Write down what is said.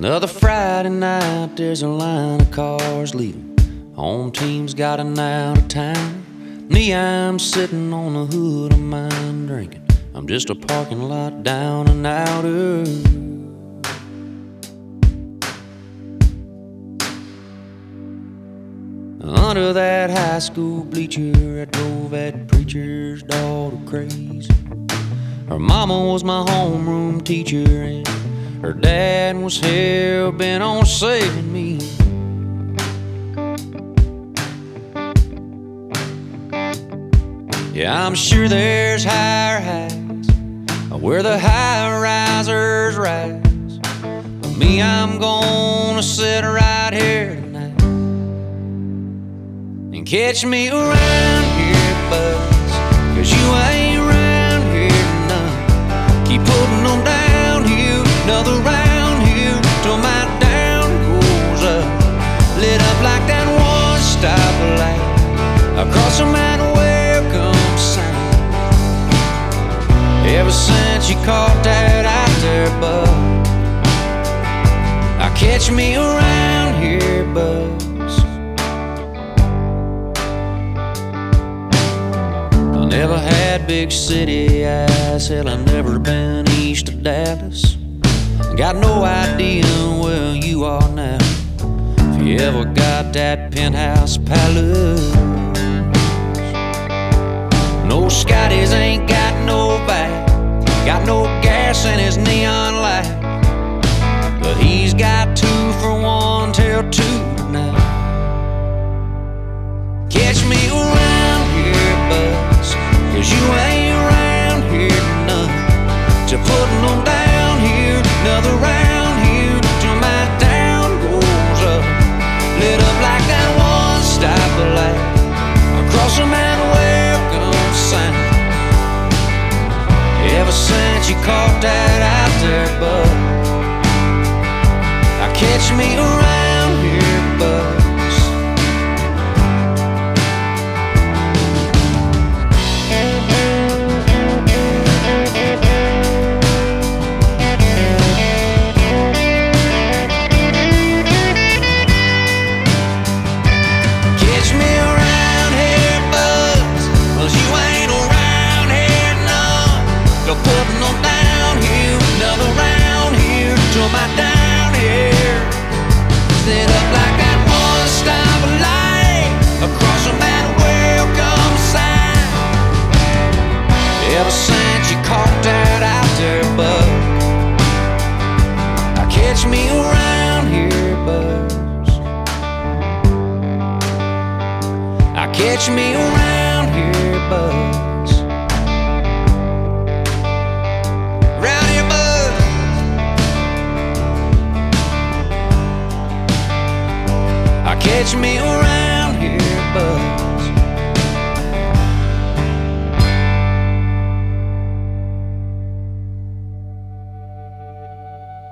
Another Friday night, there's a line of cars leaving. Home team's gotten out of town. Me, I'm sitting on the hood of mine drinking. I'm just a parking lot down and outer. Under that high school bleacher, I drove that preacher's daughter crazy. Her mama was my homeroom teacher, and her dad was hell bent on saving me. Yeah, I'm sure there's higher heights where the high risers rise. But me, I'm gonna sit right here tonight and catch me around here, buzz. Cause you ain't catch me around here, buzz. I never had big city eyes, hell, I never been east of Dallas. Got no idea where you are now. If you ever got that penthouse palace. No Scotty's ain't got no back, got no gas in his neon light. But he's got two for one till two tonight. Catch me around here, buzz, cause you ain't around here none. To putting them down here, another round here, till my down goes up. Lit up like that one stop light across the man welcome sign. Ever since you caught that out there, bud, I catch me around catch me around here, buzz. Round here, buzz. I catch me